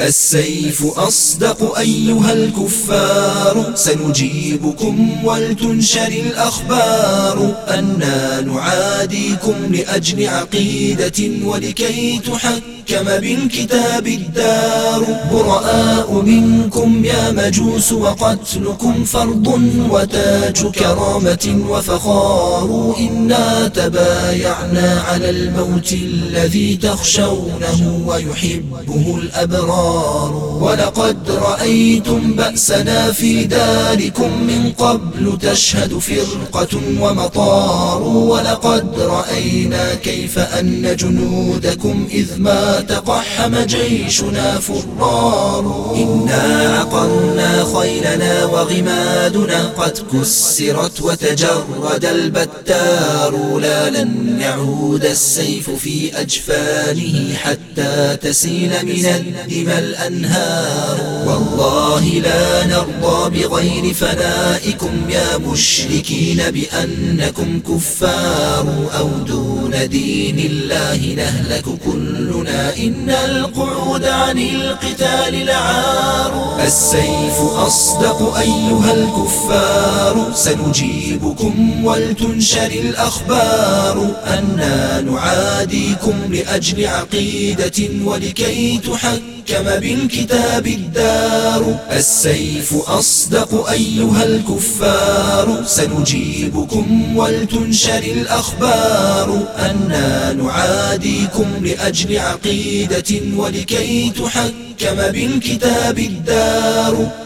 السيف أصدق أيها الكفار. سنجيبكم ولتنشر الأخبار. أنا نعاديكم لأجل عقيدة ولكي تحكم حكم بالكتاب الدار. براء منكم يا مجوس وقتلكم فرض وتاج كرامة وفخار. إنا تبايعنا على الموت الذي تخشونه ويحبه الأبرار. ولقد رأيتم بأسنا في داركم من قبل تشهد فرقة ومطار ولقد رأينا كيف أن جنودكم إذ ما تقحم جيشنا فرار. إنا عقرنا خيلنا وغمادنا قد كسرت وتجرد البتار. لا لن يعود السيف في أجفانه حتى تسيل من الدم الأنهار. والله لا نرضى بغير فنائكم يا مشركين بأنكم كفار. أو دون دين الله نهلك كلنا. إن القعود عن القتال لعار. السيف أصدق أيها الكفار. سنجيبكم ولتنشر الأخبار أنا نعاديكم لأجل عقيدة ولكي تحكم حكم بالكتاب الدار. السيف أصدق أيها الكفار. سنجيبكم ولتنشر الأخبار أنا نعاديكم لأجل عقيدة ولكي تحكم بالكتاب الدار.